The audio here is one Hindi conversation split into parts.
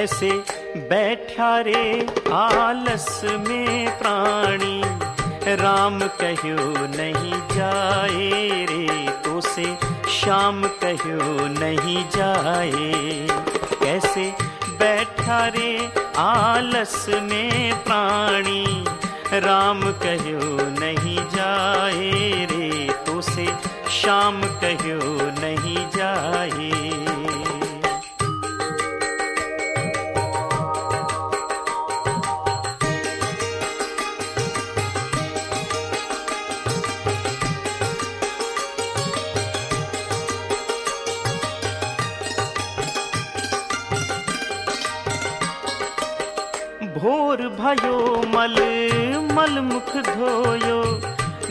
कैसे बैठा रे आलस में प्राणी। राम कहो नहीं जाए रे तो से शाम कहो नहीं जाए। कैसे बैठा रे आलस में प्राणी। राम कहो नहीं जाए रे तो से शाम कहो नहीं जाए। भोर भयो मल मल मुख धोयो।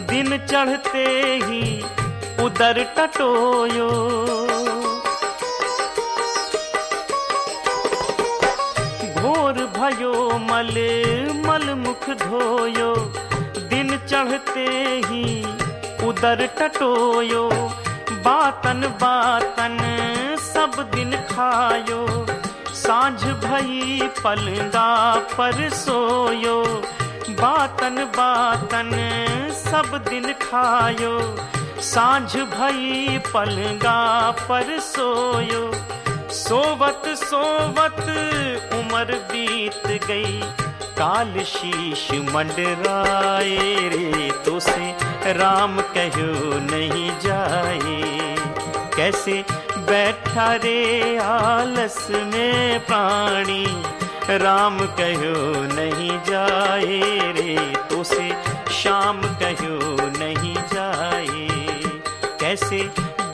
दिन चढ़ते ही उदर टटोयो। भोर भयो मल मल मुख धोयो। दिन चढ़ते ही उदर टटोयो। बातन बातन सब दिन खायो। साँझ भई पलंगा पर सोयो, बातन बातन सब दिन खायो। साँझ भई पलंगा पर सोयो, सोवत सोवत उम्र बीत गई। काल शीश मंडराए रे तो से राम कहो नहीं जाए। कैसे बैठा रे आलस में प्राणी। राम कहो, नहीं जाए रे तो से शाम कहो, नहीं जाए। कैसे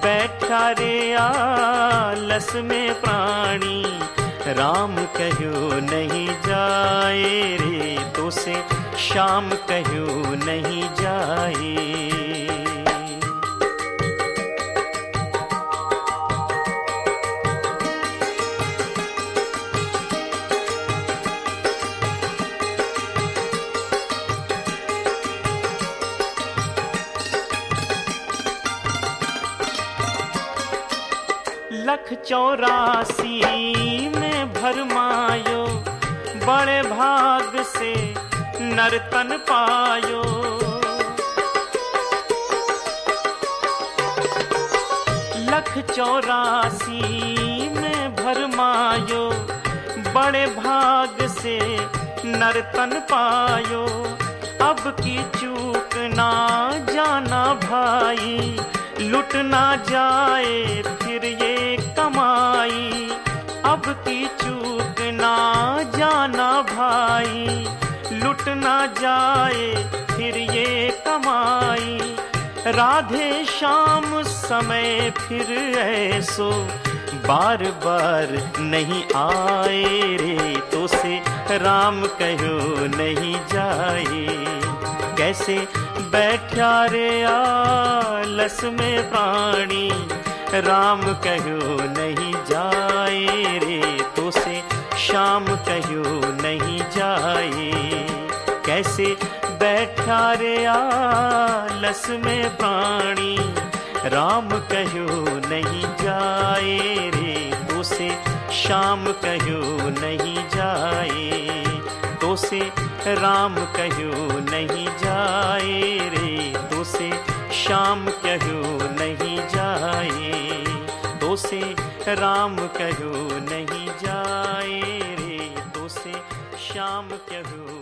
बैठा रे आलस में प्राणी। राम कहो, नहीं जाए रे तो से शाम कहो, नहीं जाए। लख चौरासी में भरमायो बड़े भाग से नर्तन पायो। लख चौरासी में भरमायो बड़े भाग से नर्तन पायो। अब की चूक ना जाना भाई, लुट ना जाए फिर ये भाई, लुट ना जाए, फिर ये कमाई। राधे शाम समय फिर ऐसो बार बार नहीं आए रे तो से राम कहो नहीं जाए। कैसे बैठा रे आलस में प्राणी, राम कहो नहीं आलस में प्राणी, राम कहो नहीं जाए रे तो से शाम कहो नहीं जाए तो से राम कहो नहीं जाए रे तो से शाम कहो नहीं जाए तो से राम कहो नहीं जाए रे तो से शाम कहो